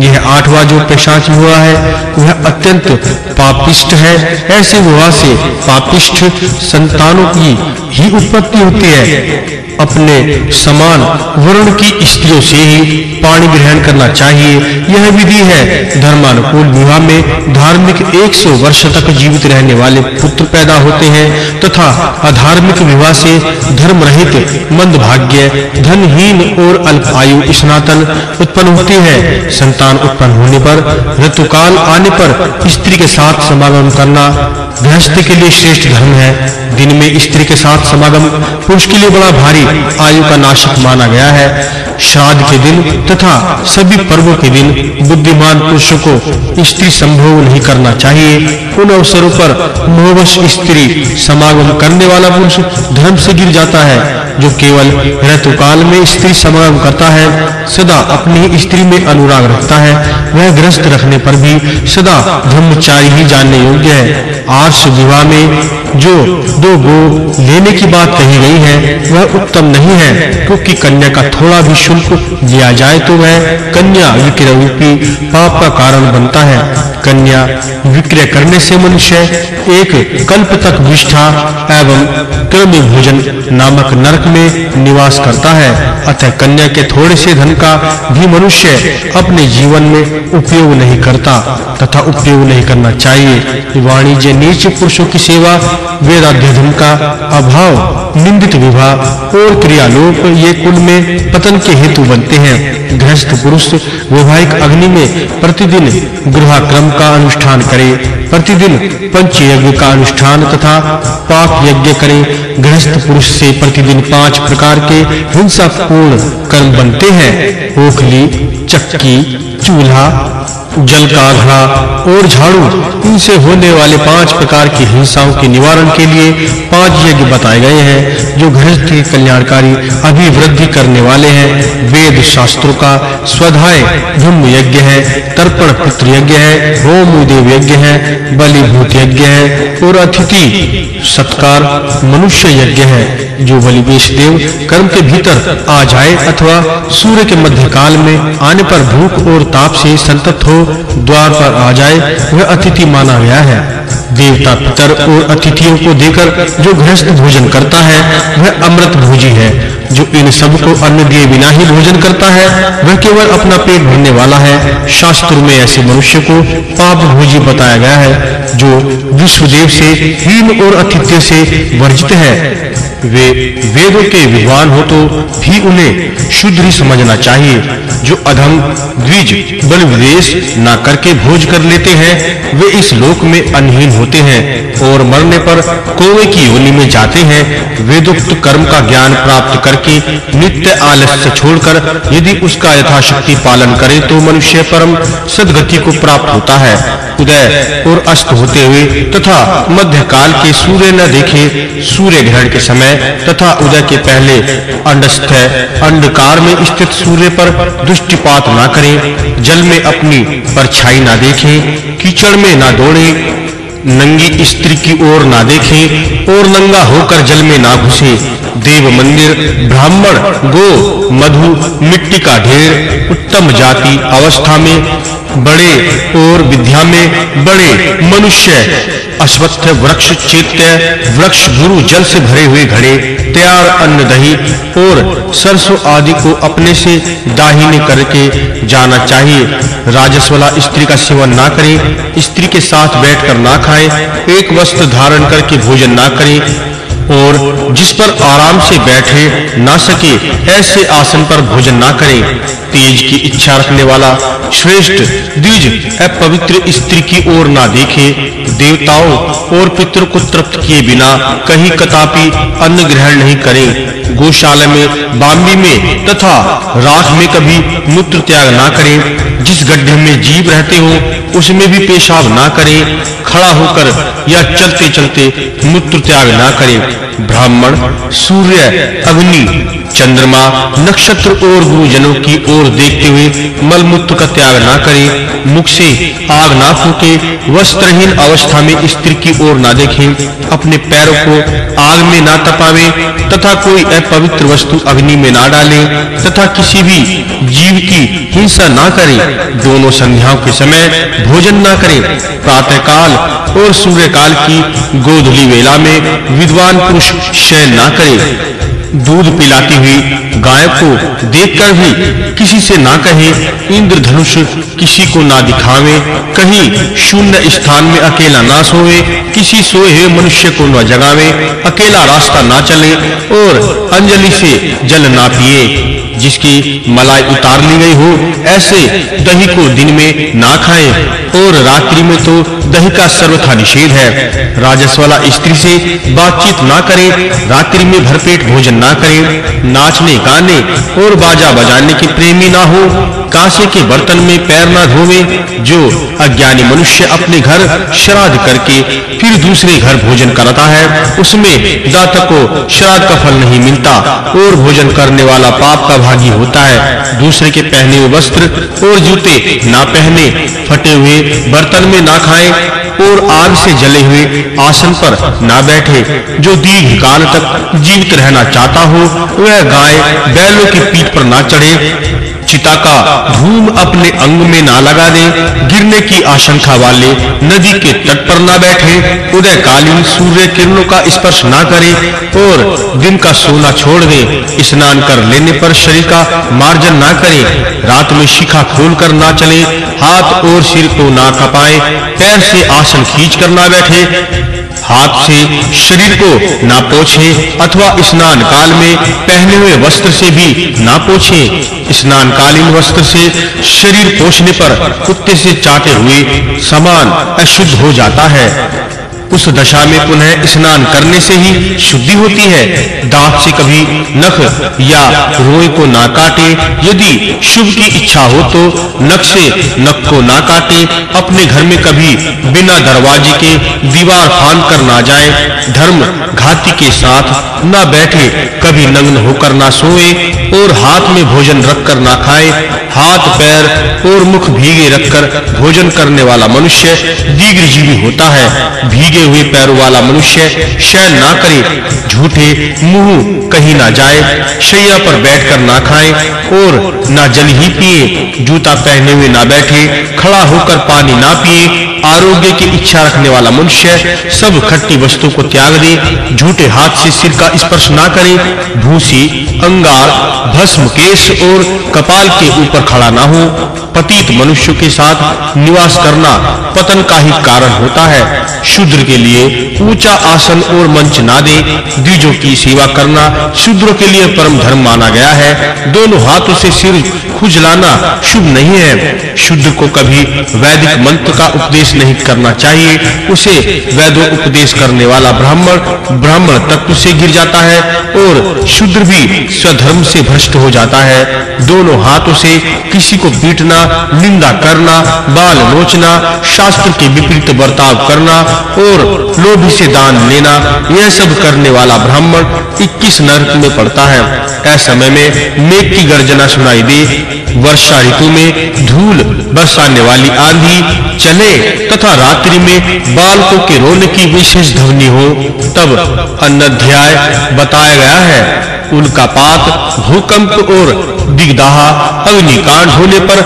यह आठवां जो पेशाच हुआ है, वह अत्यंत पापिष्ट है। ऐसे विवाह से पापिष्ट संतानों की ही उत्पत्ति होती है। अपने समान वर्ण की स्त्रियों से ही पाणी ग्रहण करना चाहिए। यह विधि है, धर्मानुकूल विवाह में धार्मिक 100 वर्ष तक जीवित रहने वाले पुत्र पैदा होते हैं, तथा अधार्मिक विवाह से धर्म रहित मंदभाग्य, धनहीन और अल्प आयु स्नातन उत्पन्न होती है। संतान उत्पन्न होने पर ऋतुकाल आने पर स्त्री के साथ समागम करना गृहस्थ के लिए श्रेष्ठ धर्म है। दिन में स्त्री के साथ समागम, पुरुष के लिए बड़ा भारी, आयु का नाशक माना गया है। श्राद्ध के दिन तथा सभी पर्वों के दिन बुद्धिमान पुरुषों को स्त्री संभोग नहीं करना चाहिए। उन अवसरों पर मोहवश स्त्री समागम करने वाला पुरुष धर्म से गिर जाता है, जो केवल ऋतुकाल में स्त्री समागम करता है, सदा अपनी स्त्री में अनुराग रखता है। वह ग्रस्त रखने पर भी सदा ब्रह्मचारी ही जानने योग्य है। आर्ष विवाह में जो दो गो लेने की बात कही गई है, वह उत्तम नहीं है। क्योंकि कन्या का थोड़ा भी शुल्क दिया जाए तो वह कन्या विक्रय रूपी पाप का कारण बनता है। कन्या विक्रय करने से मनुष्य एक कल्प तक विष्ठा एवं क्रम भोजन नामक नरक में निवास करता है। अतः कन्या के थोड़े से धन का भी मनुष्य अपने जीवन में उपयोग नहीं करता तथा उपयोग नहीं करना चाहिए। वाणिज्य नीच पुरुषों की सेवा, वेदाध्ययन का अभाव निंदित विवाह और क्रियालोप ये कुल में पतन के हेतु बनते हैं। गृहस्थ पुरुष, वैवाहिक अग्नि में प्रतिदिन गृहक्रम का अनुष्ठान करे। प्रतिदिन पंच यज्ञ का अनुष्ठान तथा पाक यज्ञ करे। गृहस्थ पुरुष से प्रतिदिन पाँच प्रकार के हिंसा पूर्ण कर्म बनते हैं। ओखली, चक्की, चूल्हा जल का घड़ा और झाड़ू, इनसे होने वाले पाँच प्रकार की हिंसाओं के निवारण के लिए पाँच यज्ञ बताए गए हैं, जो गृहस्थ के कल्याणकारी अभिवृद्धि करने वाले हैं। वेद शास्त्रों का स्वधाय धूम यज्ञ है, तर्पण पुत्र यज्ञ है होम देव यज्ञ है बलि भूत यज्ञ है, और अतिथि सत्कार मनुष्य यज्ञ है, जो बलिवेश देव कर्म के भीतर आ जाए अथवा सूर्य के मध्य काल में आने पर भूख और ताप से संतप्त हो द्वार पर आ जाए, वह अतिथि माना गया है। देवता पितर और अतिथियों को देकर जो गृहस्थ भोजन करता है, वह अमृत भोजी है। जो इन सबको अन्न दिए बिना ही भोजन करता है, वह केवल अपना पेट भरने वाला है। शास्त्र में ऐसे मनुष्य को पाप भोजी बताया गया है, जो विश्वदेव से, हीन और अतिथ्य से वर्जित है। वे वेदों के विद्वान हो तो भी उन्हें शुद्ध ही समझना चाहिए। जो अधम द्विज बल विदेश ना करके भोज कर लेते हैं, वे इस लोक में अनहीन होते हैं और मरने पर कोवे की योनि में जाते हैं। वेदोक्त कर्म का ज्ञान प्राप्त करके नित्य आलस्य छोड़कर यदि उसका यथाशक्ति पालन करे तो मनुष्य परम सद्गति को प्राप्त होता है। उदय और अस्त होते हुए तथा मध्य काल के सूर्य न देखे सूर्य ग्रहण के समय तथा उदय के पहले अंडस्थ अंधकार में स्थित सूर्य पर दृष्टिपात ना करें, जल में अपनी परछाई ना देखें, कीचड़ में ना दौड़े, नंगी स्त्री की ओर ना देखें, और नंगा होकर जल में ना घुसे। देव मंदिर, ब्राह्मण, गो, मधु, मिट्टी का ढेर, उत्तम जाति अवस्था में, बड़े और विद्या में, बड़े मनुष्य, अश्वत्थ वृक्ष चैत्य, वृक्ष गुरु जल से भरे हुए घड़े तैयार अन्न दही और सरसों आदि को अपने से दाहिने करके जाना चाहिए। राजस्वला वाला स्त्री का सेवन ना करें, स्त्री के साथ बैठकर ना खाएँ, एक वस्त्र धारण करके भोजन ना करें और जिस पर आराम से बैठे ना सके, ऐसे आसन पर भोजन ना करें। तेज की इच्छा रखने वाला, श्रेष्ठ, द्विज अपवित्र स्त्री की ओर ना देखे। देवताओं और पितरों को तृप्त किए बिना कहीं कदापि अन्न ग्रहण नहीं करें। गौशाला में बाम्बी में तथा राख में कभी मूत्र त्याग ना करें। जिस गड्ढे में जीव रहते हो, उसमें भी पेशाब ना करे, खड़ा होकर या चलते चलते मूत्र त्याग ना करे। ब्राह्मण, सूर्य, अग्नि, चंद्रमा, नक्षत्र और गुरुजनों की ओर देखते हुए मल मलमूत्र का त्याग ना करे। मुख से आग ना फूके, वस्त्रहीन अवस्था में स्त्री की ओर ना देखे। अपने पैरों को आग में ना तपावे, तथा कोई अपवित्र वस्तु अग्नि में ना डाले, तथा किसी भी जीव की हिंसा ना करे। दोनों संध्याओं के समय भोजन ना करे। प्रातः काल और सूर्य काल की गोधूली वेला में विद्वान पुरुष शयन ना करे। दूध पिलाती हुई गाय को देखकर भी किसी से ना कहे, इंद्रधनुष किसी को ना दिखावे, कहीं शून्य स्थान में अकेला ना सोए, किसी सोए हुए मनुष्य को न जगावे, अकेला रास्ता ना चले और अंजलि से जल ना पिए। जिसकी मलाई उतार ली गई हो ऐसे दही को दिन में ना खाएँ। और रात्रि में तो दही का सर्वथा निषेध है। राजस वाला स्त्री से बातचीत ना करें, रात्रि में भरपेट भोजन ना करें, नाचने गाने और बाजा बजाने के प्रेमी ना हो, कांसे के बर्तन में पैर ना धोवे, जो अज्ञानी मनुष्य अपने घर श्राद्ध करके फिर दूसरे घर भोजन करता है, उसमें दाता को श्राद्ध का फल नहीं मिलता और भोजन करने वाला पाप का भागी होता है। दूसरे के पहने हुए वस्त्र और जूते ना पहने, फटे हुए बर्तन में ना खाएँ और आग से जले हुए आसन पर ना बैठे, जो दीर्घ काल तक जीवित रहना चाहता हो, वह गाय बैलों की पीठ पर ना चढ़े चिता का धूम अपने अंग में ना लगा दे। गिरने की आशंका वाले नदी के तट पर ना बैठे। उदयकालीन सूर्य किरणों का स्पर्श ना करे और दिन का सोना छोड़ दे। स्नान कर लेने पर शरीर का मार्जन ना करे। रात में शिखा खोलकर ना चले। हाथ और सिर को ना कपाए। पैर से आसन खींच कर ना बैठे। हाथ से शरीर को ना पोछे अथवा स्नान काल में पहने हुए वस्त्र से भी ना पोछे। स्नान कालीन वस्त्र से शरीर पोछने पर कुत्ते से चाटे हुए समान अशुद्ध हो जाता है। उस दशा में पुनः स्नान करने से ही शुद्धि होती है। दांत से कभी नख या रोए को ना काटे। यदि शुभ की इच्छा हो तो नख से नख को ना काटे। अपने घर में कभी बिना दरवाजे के दीवार फांद कर ना जाए। धर्म घाती के साथ ना बैठे, कभी नग्न होकर ना सोए। और हाथ में भोजन रखकर ना खाए। हाथ पैर और मुख भीगे रखकर भोजन करने वाला मनुष्य दीर्घजीवी होता है। भीगे हुए पैरों वाला मनुष्य शयन ना करे, झूठे मुँह कहीं ना जाए, शैया पर बैठकर ना खाए और ना जल ही पिए, जूता पहने हुए ना बैठे, खड़ा होकर पानी ना पिए आरोग्य की इच्छा रखने वाला मनुष्य सब खट्टी वस्तु को त्याग दे, झूठे हाथ से सिर का स्पर्श ना करे, भूसी, अंगार, भस्म केश और कपाल के ऊपर खड़ा ना हो। पतित मनुष्य के साथ निवास करना पतन का ही कारण होता है। शूद्र के लिए ऊँचा आसन और मंच ना दे, द्विजों की सेवा करना शूद्रों के लिए परम धर्म माना गया है। दोनों हाथों से सिर खुजलाना शुभ नहीं है। शुद्ध को कभी वैदिक मंत्र का उपदेश नहीं करना चाहिए। उसे वैदो उपदेश करने वाला ब्राह्मण ब्राह्मण तत्व से गिर जाता है और शुद्र भी स्वधर्म से भ्रष्ट हो जाता है। दोनों हाथों से किसी को पीटना, निंदा करना, बाल नोचना, शास्त्र के विपरीत बर्ताव करना और लोभी से दान लेना, यह सब करने वाला ब्राह्मण 21 नरक में पड़ता है। समय में मेघ की गर्जना सुनाई दे। वर्षा ऋतु में धूल बरसाने वाली आंधी चले तथा रात्रि में बालकों के रोने की विशेष ध्वनि हो, तब अन्नध्याय बताया गया है। उनका पात, भूकंप और दिगदाह, अग्निकांड होने पर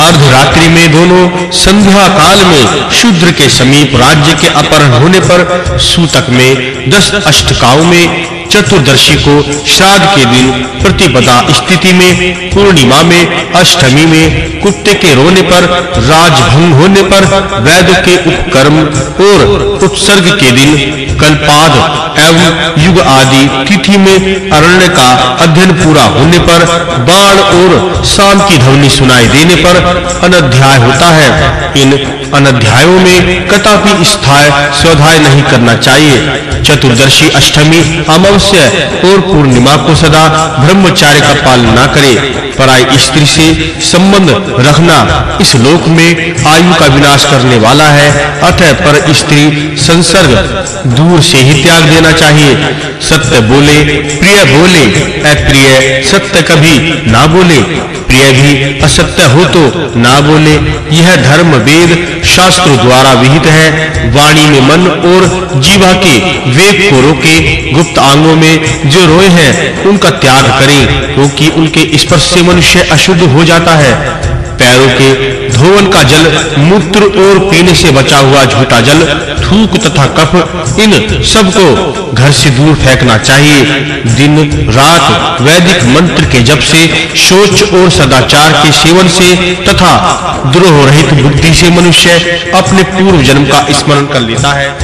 अर्धरात्रि में दोनों संध्या काल में शूद्र के समीप राज्य के अपहरण होने पर सूतक में दस अष्टकाओं में चतुर्दशी को श्राद्ध के दिन प्रतिपदा स्थिति में, पूर्णिमा में, अष्टमी में, कुत्ते के रोने पर, राजभंग होने पर वैद के उपकर्म और उत्सर्ग के दिन कल्पाद एवं युग आदि तिथि में अरण्य का अध्ययन पूरा होने पर, बाण और शाम की ध्वनि सुनाई देने पर अनध्याय होता है। इन अनध्यायों में कदापि स्थाय स्वधाय नहीं करना चाहिए। चतुर्दशी अष्टमी अमावस्या और पूर्णिमा को सदा ब्रह्मचार्य का पालन न करे। पराई स्त्री से संबंध रखना इस लोक में आयु का विनाश करने वाला है। अतः पर स्त्री संसर्ग दूर से ही त्याग देना चाहिए। सत्य बोले, प्रिय बोले, अप्रिय सत्य कभी ना बोले। प्रिय भी असत्य हो तो ना बोले। यह धर्म वेद शास्त्र द्वारा विहित है। वाणी में मन और जीवा के वेग को रोके। गुप्त आंगों में जो रोए हैं, उनका त्याग करें, क्योंकि उनके स्पर्श से मनुष्य अशुद्ध हो जाता है। पैरों के धोवन का जल मूत्र और पीने से बचा हुआ झूठा जल, थूक तथा कफ, इन सबको घर से दूर फेंकना चाहिए। दिन, रात, वैदिक मंत्र के जप से सोच और सदाचार के सेवन से, तथा द्रोह रहित बुद्धि से मनुष्य अपने पूर्व जन्म का स्मरण कर लेता है।